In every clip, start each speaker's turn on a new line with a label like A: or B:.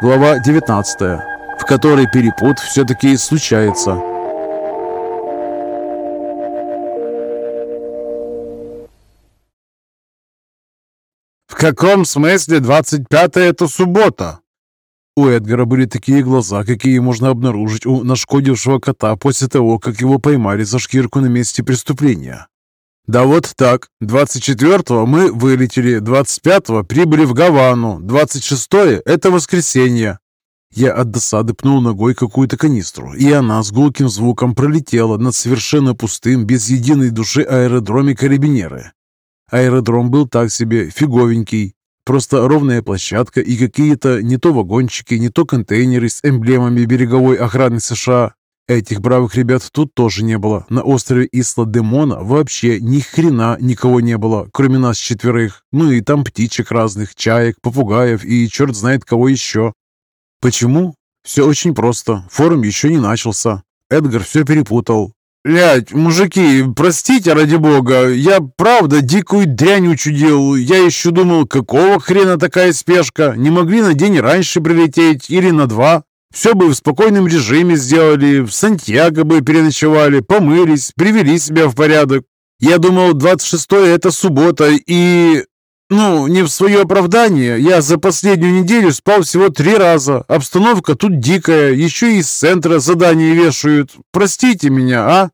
A: глава 19, в которой перепут все-таки случается.
B: «В каком смысле 25-е это суббота?»
A: У Эдгара были такие глаза, какие можно обнаружить у нашкодившего кота после того, как его поймали за шкирку на месте преступления. Да вот так. 24-го мы вылетели, 25-го прибыли в Гавану, 26-е – это воскресенье. Я от досады пнул ногой какую-то канистру, и она с гулким звуком пролетела над совершенно пустым, без единой души аэродроме Карабинеры. Аэродром был так себе, фиговенький. Просто ровная площадка и какие-то не то вагончики, не то контейнеры с эмблемами береговой охраны США. Этих бравых ребят тут тоже не было. На острове Исла-Демона вообще ни хрена никого не было, кроме нас четверых. Ну и там птичек разных, чаек, попугаев и черт знает кого еще. Почему? Все очень просто. Форум еще не начался. Эдгар все перепутал.
B: «Блядь, мужики, простите, ради бога, я правда дикую дрянь учудил. Я еще думал, какого хрена такая спешка? Не могли на день раньше прилететь или на два? Все бы в спокойном режиме сделали, в Сантьяго бы переночевали, помылись, привели себя в порядок. Я думал, 26-е это суббота, и... Ну, не в свое оправдание, я за последнюю неделю спал всего три раза. Обстановка тут дикая, еще и из центра задания вешают. Простите меня, а?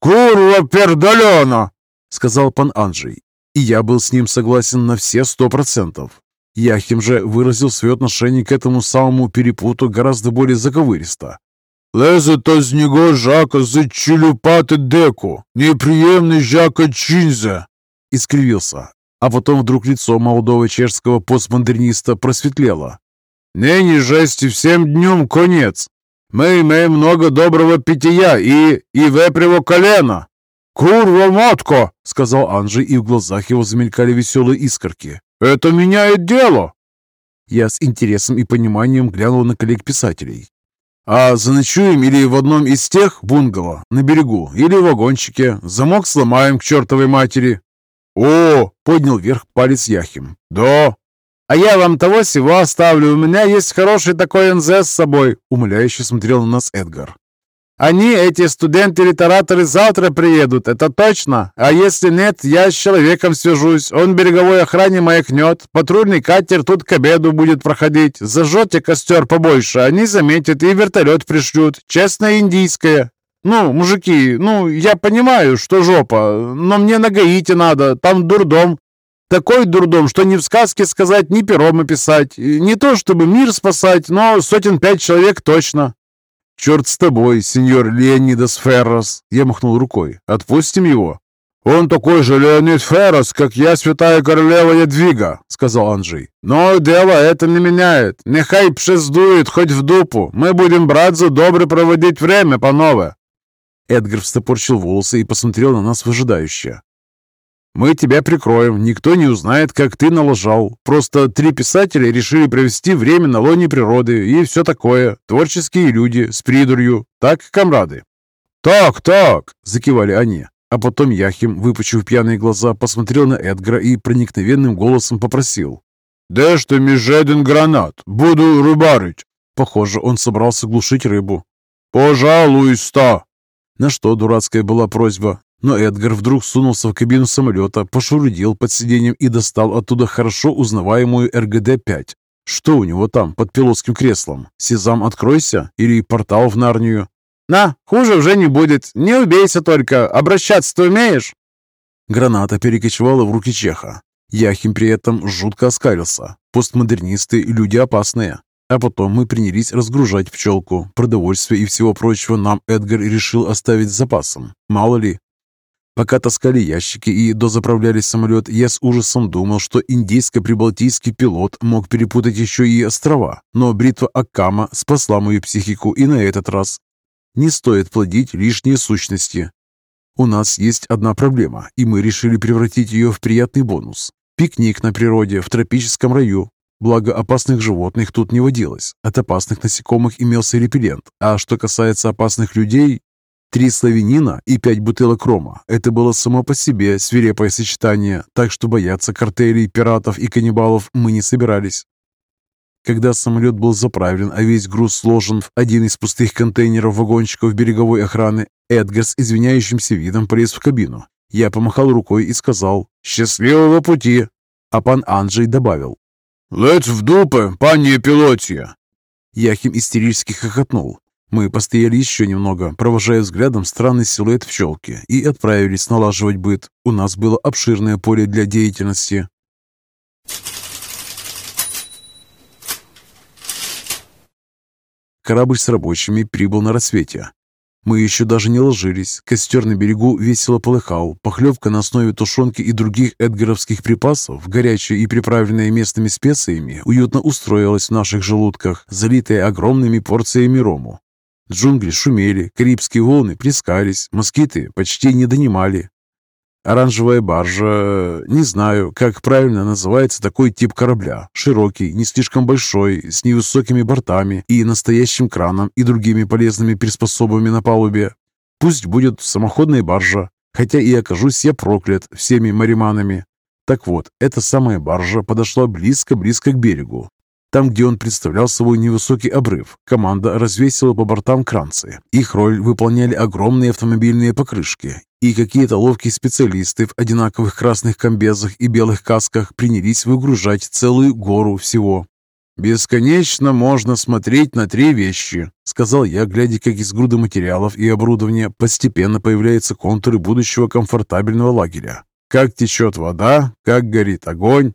B: «Курва пердалена!» — сказал пан Анджей. И я был с ним согласен на все сто процентов. Яхим же выразил свое отношение к этому самому перепуту гораздо более заковыристо. «Лезето з нього жака зачелюпати деку, неприемный жака чинзе!» — искривился, а потом вдруг лицо молодого чешского постмодерниста просветлело. «Ныне жести всем днем конец. Мы имеем много доброго питья и... и вепрево колено!» «Курва матко!» — сказал Анжи, и в глазах его замелькали веселые искорки. «Это меняет дело!» Я с интересом и пониманием глянул на коллег-писателей. «А заночуем или в одном из тех бунгало на берегу, или в вагончике. Замок сломаем к чертовой матери. «О!» — поднял вверх палец Яхим. «Да!» «А я вам того всего оставлю. У меня есть хороший такой НЗ с собой», — умоляюще смотрел на нас Эдгар. «Они, эти студенты-литераторы, завтра приедут, это точно. А если нет, я с человеком свяжусь. Он береговой охране маякнет. Патрульный катер тут к обеду будет проходить. Зажжете костер побольше, они заметят и вертолет пришлют. Честное индийское. «Ну, мужики, ну, я понимаю, что жопа, но мне на Гаити надо, там дурдом. Такой дурдом, что ни в сказке сказать, ни пером описать. Не то чтобы мир спасать, но сотен пять человек точно». «Черт с тобой, сеньор Леонидас Феррос!» Я махнул рукой. «Отпустим его». «Он такой же Леонид Феррос, как я, святая королева Ядвига», — сказал Анджей. «Но дело это не меняет. Нехай пшездует хоть в дупу. Мы будем, братцы, добре проводить время, панове». Эдгар встопорчил волосы и посмотрел на нас выжидающе. «Мы тебя прикроем, никто не узнает, как ты налажал. Просто три писателя решили провести время на лоне природы и все такое. Творческие люди, с придурью. Так, комрады?» «Так, так!» – закивали они. А потом Яхим, выпучив пьяные глаза, посмотрел на Эдгара и проникновенным голосом попросил. «Да что межеден гранат, буду рыбарить!» Похоже, он собрался глушить рыбу. «Пожалуйста!» На что дурацкая была просьба. Но Эдгар вдруг сунулся в кабину самолета, пошурудил под сиденьем и достал оттуда хорошо узнаваемую РГД-5. Что у него там под пилотским креслом? Сезам, откройся? Или портал в Нарнию? «На, хуже уже не будет. Не убейся только. Обращаться ты умеешь?» Граната перекочевала в руки Чеха. Яхим при этом жутко оскалился. Постмодернисты – люди опасные. А потом мы принялись разгружать пчелку. Продовольствие и всего прочего нам Эдгар решил оставить с запасом. Мало ли. Пока таскали ящики и дозаправляли самолет, я с ужасом думал, что индейско-прибалтийский пилот мог перепутать еще и острова. Но бритва Акама спасла мою психику и на этот раз. Не стоит плодить лишние сущности. У нас есть одна проблема, и мы решили превратить ее в приятный бонус. Пикник на природе в тропическом раю. Благо, опасных животных тут не водилось. От опасных насекомых имелся репеллент. А что касается опасных людей, три славянина и пять бутылок рома – это было само по себе свирепое сочетание, так что бояться картелей, пиратов и каннибалов мы не собирались.
A: Когда самолет был заправлен, а весь груз сложен в один из пустых контейнеров вагончиков береговой охраны, Эдгар с извиняющимся видом полез в кабину. Я помахал рукой и сказал «Счастливого пути!» А пан Анджей добавил
B: «Леть в дупы, пане пилотия!»
A: Яхим истерически хохотнул. Мы постояли еще немного, провожая взглядом странный силуэт пчелки, и отправились налаживать быт. У нас было обширное поле для деятельности. Корабль с рабочими прибыл на рассвете. Мы еще даже не ложились. Костер на берегу весело полыхал. Похлебка на основе тушенки и других эдгаровских припасов, горячая и приправленная местными специями, уютно устроилась в наших желудках, залитая огромными порциями рому. Джунгли шумели, карибские волны плескались, москиты почти не донимали. Оранжевая баржа, не знаю, как правильно называется такой тип корабля. Широкий, не слишком большой, с невысокими бортами и настоящим краном и другими полезными приспособами на палубе. Пусть будет самоходная баржа, хотя и окажусь я проклят всеми мариманами. Так вот, эта самая баржа подошла близко-близко к берегу. Там, где он представлял собой невысокий обрыв, команда развесила по бортам кранцы. Их роль выполняли огромные автомобильные покрышки, и какие-то ловкие специалисты в одинаковых красных комбезах и белых касках принялись выгружать целую гору всего. «Бесконечно можно смотреть на три вещи», — сказал я, глядя, как из груды материалов и оборудования постепенно появляются контуры будущего комфортабельного лагеря. Как течет вода, как горит огонь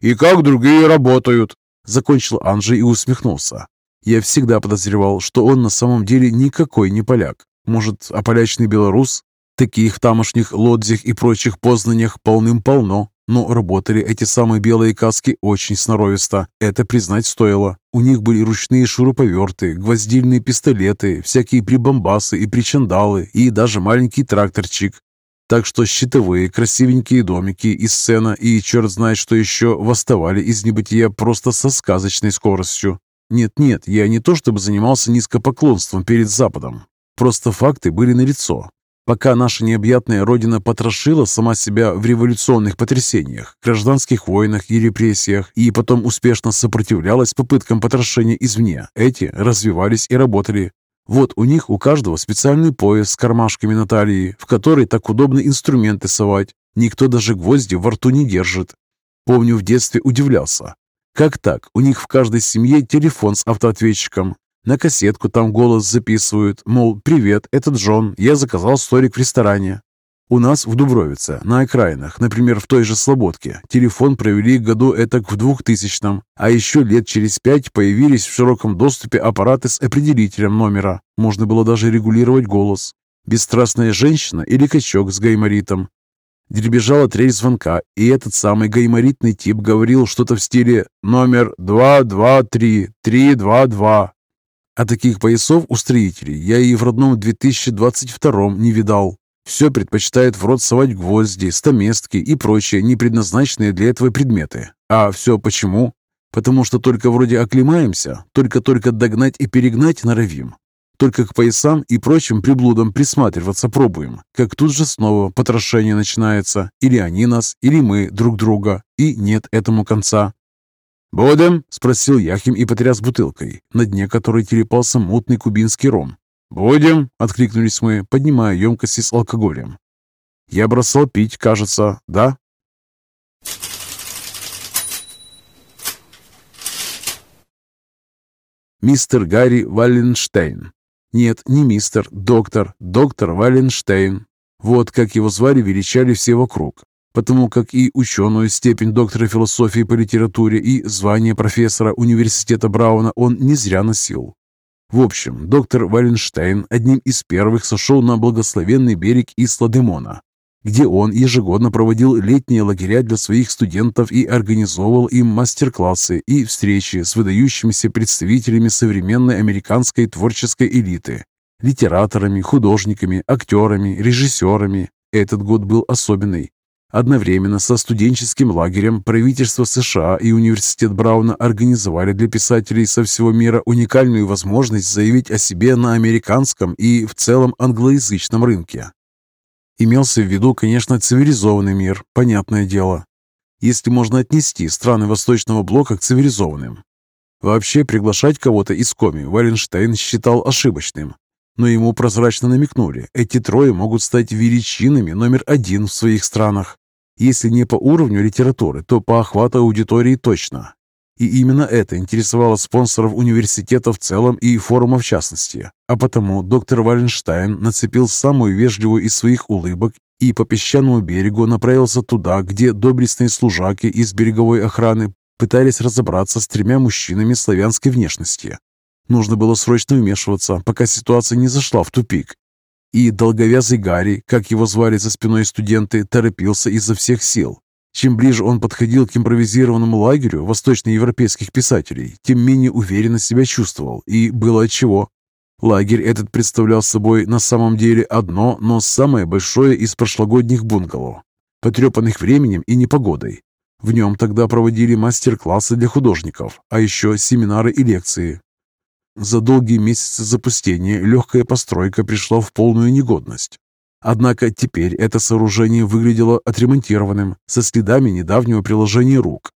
A: и как другие работают. Закончил Анжей и усмехнулся. Я всегда подозревал, что он на самом деле никакой не поляк. Может, аполячный белорус? Таких в тамошних лодзях и прочих познаниях полным-полно. Но работали эти самые белые каски очень сноровисто. Это признать стоило. У них были ручные шуруповерты, гвоздильные пистолеты, всякие прибамбасы и причандалы, и даже маленький тракторчик. Так что щитовые красивенькие домики и сцена, и черт знает что еще, восставали из небытия просто со сказочной скоростью. Нет-нет, я не то чтобы занимался низкопоклонством перед Западом. Просто факты были налицо. Пока наша необъятная родина потрошила сама себя в революционных потрясениях, гражданских войнах и репрессиях, и потом успешно сопротивлялась попыткам потрошения извне, эти развивались и работали, вот у них у каждого специальный пояс с кармашками на талии, в который так удобно инструменты совать. Никто даже гвозди во рту не держит. Помню, в детстве удивлялся. Как так? У них в каждой семье телефон с автоответчиком. На кассетку там голос записывают, мол, «Привет, это Джон, я заказал столик в ресторане». У нас в Дубровице, на окраинах, например, в той же Слободке, телефон провели году этак в 2000-м, а еще лет через пять появились в широком доступе аппараты с определителем номера. Можно было даже регулировать голос. Бесстрастная женщина или качок с гайморитом. Дребезжала трель звонка, и этот самый гайморитный тип говорил что-то в стиле «Номер 223, 322». А таких поясов у строителей я и в родном 2022 не видал. Все предпочитают в рот совать гвозди, стаместки и прочие непредназначенные для этого предметы. А все почему? Потому что только вроде оклемаемся, только-только догнать и перегнать норовим. Только к поясам и прочим приблудам присматриваться пробуем, как тут же снова потрошение начинается. Или они нас, или мы друг друга. И нет этому конца. «Будем?» – спросил Яхим и потряс бутылкой, на дне которой телепался мутный кубинский ром. «Будем!» — откликнулись мы, поднимая емкости с алкоголем. «Я бросал пить, кажется, да?» Мистер Гарри Валенштейн. Нет, не мистер, доктор, доктор Валенштейн. Вот как его звали величали все вокруг, потому как и ученую степень доктора философии по литературе и звание профессора университета Брауна он не зря носил. В общем, доктор Валенштейн одним из первых сошел на благословенный берег Исла-Демона, где он ежегодно проводил летние лагеря для своих студентов и организовывал им мастер-классы и встречи с выдающимися представителями современной американской творческой элиты, литераторами, художниками, актерами, режиссерами. Этот год был особенный. Одновременно со студенческим лагерем правительство США и университет Брауна организовали для писателей со всего мира уникальную возможность заявить о себе на американском и в целом англоязычном рынке. Имелся в виду, конечно, цивилизованный мир, понятное дело, если можно отнести страны Восточного блока к цивилизованным. Вообще приглашать кого-то из коми Валенштейн считал ошибочным. Но ему прозрачно намекнули, эти трое могут стать величинами номер один в своих странах. Если не по уровню литературы, то по охвату аудитории точно. И именно это интересовало спонсоров университета в целом и форума в частности. А потому доктор Валенштайн нацепил самую вежливую из своих улыбок и по песчаному берегу направился туда, где доблестные служаки из береговой охраны пытались разобраться с тремя мужчинами славянской внешности. Нужно было срочно вмешиваться, пока ситуация не зашла в тупик. И долговязый Гарри, как его звали за спиной студенты, торопился изо всех сил. Чем ближе он подходил к импровизированному лагерю восточноевропейских писателей, тем менее уверенно себя чувствовал, и было отчего. Лагерь этот представлял собой на самом деле одно, но самое большое из прошлогодних бунгало, потрепанных временем и непогодой. В нем тогда проводили мастер-классы для художников, а еще семинары и лекции. За долгие месяцы запустения легкая постройка пришла в полную негодность. Однако теперь это сооружение выглядело отремонтированным, со следами недавнего приложения рук.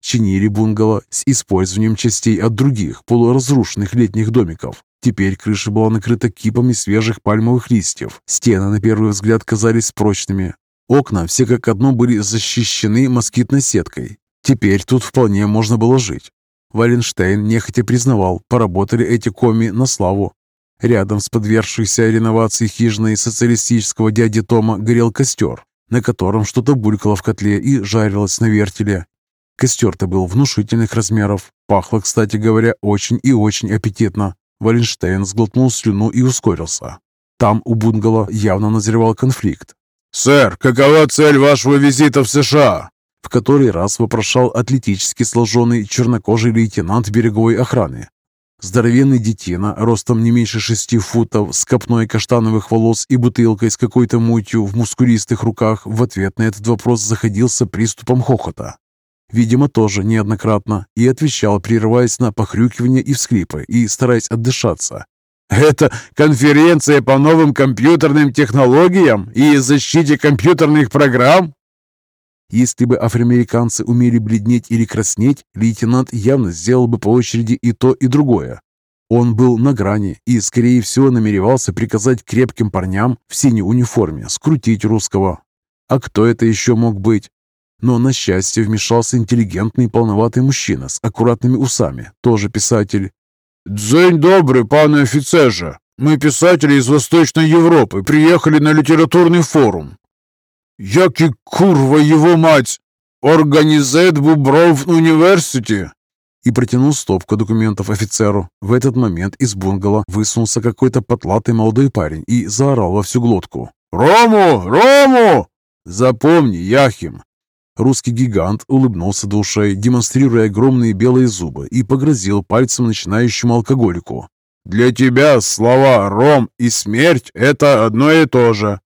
A: Чинили бунгало с использованием частей от других полуразрушенных летних домиков. Теперь крыша была накрыта кипами свежих пальмовых листьев. Стены, на первый взгляд, казались прочными. Окна все как одно были защищены москитной сеткой. Теперь тут вполне можно было жить. Валенштейн нехотя признавал, поработали эти коми на славу. Рядом с подвергшейся реновации хижиной социалистического дяди Тома горел костер, на котором что-то булькало в котле и жарилось на вертеле. Костер-то был внушительных размеров. Пахло, кстати говоря, очень и очень аппетитно. Валенштейн сглотнул слюну и ускорился. Там у бунгало явно назревал конфликт.
B: «Сэр, какова цель вашего визита в США?»
A: В который раз вопрошал атлетически сложенный чернокожий лейтенант береговой охраны, Здоровенный детина, ростом не меньше шести футов, с копной каштановых волос и бутылкой с какой-то мутью в мускулистых руках, в ответ на этот вопрос заходился приступом хохота. Видимо, тоже неоднократно, и отвечал, прерываясь на похрюкивание и всхлипы, и стараясь отдышаться. «Это конференция по новым компьютерным технологиям и защите компьютерных программ?» Если бы афроамериканцы умели бледнеть или краснеть, лейтенант явно сделал бы по очереди и то, и другое. Он был на грани и, скорее всего, намеревался приказать крепким парням в синей униформе скрутить русского. А кто это еще мог быть? Но, на счастье, вмешался интеллигентный полноватый мужчина с аккуратными усами, тоже писатель.
B: «День добрый, пане офицерже! Мы, писатели из Восточной Европы, приехали на литературный форум. Як курва его мать! Организет Бубров университи!»
A: И протянул стопку документов офицеру. В этот момент из бунгало высунулся какой-то потлатый молодой парень и заорал во всю глотку.
B: «Рому! Рому!»
A: «Запомни, Яхим!» Русский гигант улыбнулся до ушей, демонстрируя огромные белые зубы, и погрозил пальцем начинающему алкоголику.
B: «Для тебя слова «ром» и «смерть» — это одно и то же.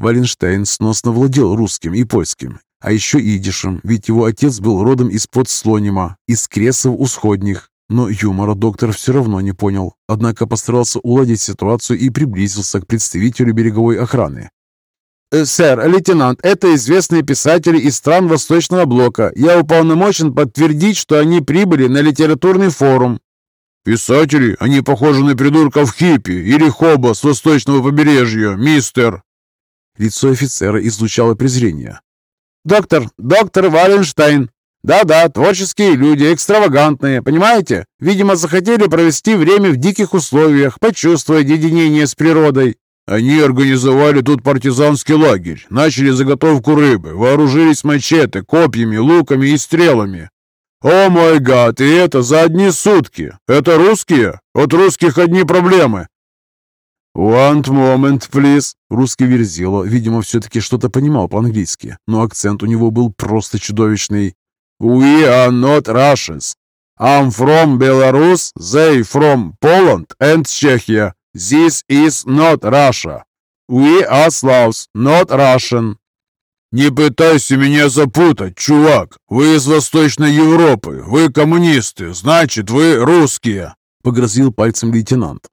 A: Валенштейн сносно владел русским и польским, а еще идишем, ведь его отец был родом из-под Слонима, из Кресов Усходних. Но юмора доктор все равно не понял, однако постарался уладить ситуацию и приблизился к представителю береговой охраны.
C: «Э, «Сэр, лейтенант, это известные писатели из стран Восточного Блока. Я уполномочен подтвердить, что они прибыли на литературный форум».
B: «Писатели? Они похожи на придурков хиппи или хоба с восточного побережья, мистер!»
A: Лицо офицера излучало презрение.
C: «Доктор, доктор Валенштейн. Да-да, творческие люди, экстравагантные, понимаете? Видимо, захотели провести время в диких условиях, почувствовать единение с природой.
B: Они организовали тут партизанский лагерь, начали заготовку рыбы, вооружились мачете, копьями, луками и стрелами. О мой гад, и это за одни сутки. Это русские? От русских одни проблемы.
A: «One moment, please!» Русский верзила, видимо, все-таки что-то понимал по-английски, но акцент у него был просто чудовищный.
B: «We are not Russians. I'm from Belarus, they from Poland and Czechia. This is not Russia. We are Slavs, not Russian». «Не пытайся меня запутать, чувак. Вы из Восточной Европы, вы коммунисты, значит, вы русские», —
A: погрозил пальцем лейтенант.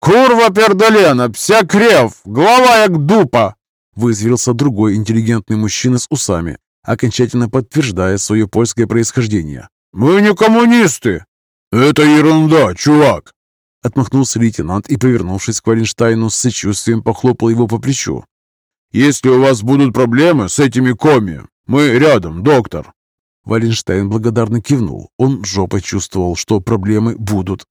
C: «Курва пердолена, вся крев, голова як дупа!»
A: Вызверился другой интеллигентный мужчина с усами, окончательно подтверждая свое польское происхождение.
B: «Мы не коммунисты!»
A: «Это ерунда, чувак!»
B: Отмахнулся лейтенант и, повернувшись к Валенштайну, с сочувствием похлопал его по плечу.
A: «Если у вас будут проблемы с этими коми, мы рядом, доктор!»
B: Валенштайн благодарно кивнул. Он жопой чувствовал, что проблемы будут.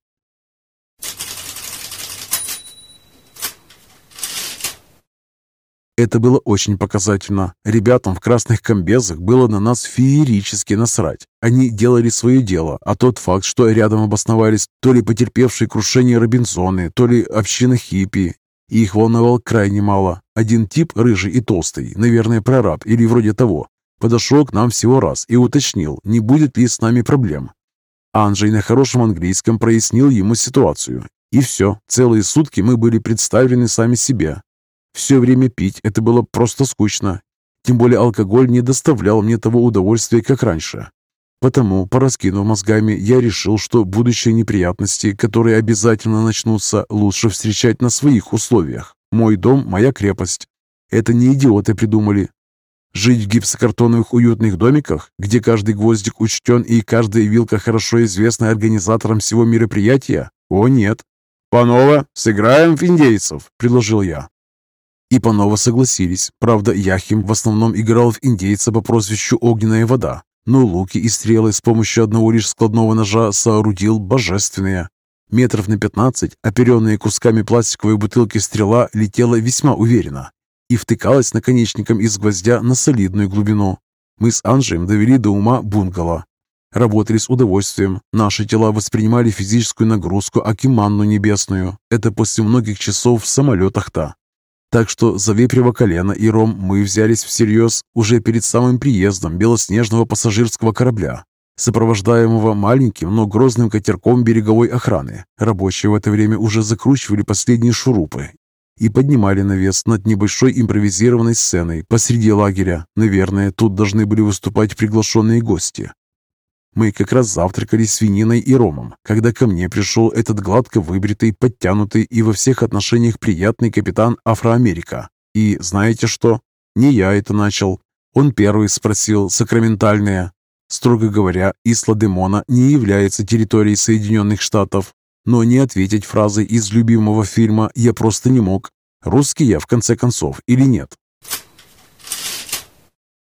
B: Это было очень показательно. Ребятам в красных комбезах было на нас феерически насрать. Они делали свое дело, а тот факт, что рядом обосновались то ли потерпевшие крушение Робинзоны, то ли община хиппи, их волновал крайне мало. Один тип, рыжий и толстый, наверное, прораб или вроде того, подошел к нам всего раз и уточнил, не будет ли с нами проблем. Анджей на хорошем английском прояснил ему ситуацию. И все, целые сутки мы были представлены сами себе, все время пить это было просто скучно. Тем более алкоголь не доставлял мне того удовольствия, как раньше. Потому, пораскинув мозгами, я решил, что будущие неприятности, которые обязательно начнутся, лучше встречать на своих условиях. Мой дом – моя крепость. Это не идиоты придумали. Жить в гипсокартоновых уютных домиках, где каждый гвоздик учтен и каждая вилка хорошо известна организаторам всего мероприятия? О, нет. «Панова, сыграем в индейцев», – предложил я. И Панова согласились. Правда, Яхим в основном играл в индейца по прозвищу «Огненная вода», но луки и стрелы с помощью одного лишь складного ножа соорудил божественные. Метров на пятнадцать, оперенные кусками пластиковой бутылки стрела летела весьма уверенно и втыкалась наконечником из гвоздя на солидную глубину. Мы с Анжеем довели до ума бунгало. Работали с удовольствием. Наши тела воспринимали физическую нагрузку Акиманну небесную. Это после многих часов в самолетах-то. Так что за вепрево колено и ром мы взялись всерьез уже перед самым приездом белоснежного пассажирского корабля, сопровождаемого маленьким, но грозным катерком береговой охраны. Рабочие в это время уже закручивали последние шурупы и поднимали навес над небольшой импровизированной сценой посреди лагеря. Наверное, тут должны были выступать приглашенные гости. Мы как раз завтракали свининой и ромом, когда ко мне пришел этот гладко выбритый, подтянутый и во всех отношениях приятный капитан Афроамерика. И знаете что? Не я это начал. Он первый спросил сакраментальное. Строго говоря, Исла Демона не является территорией Соединенных Штатов, но не ответить фразой из любимого фильма я просто не мог. Русский я, в конце концов, или нет?